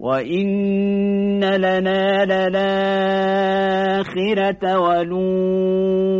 وإن لنا للآخرة ولولا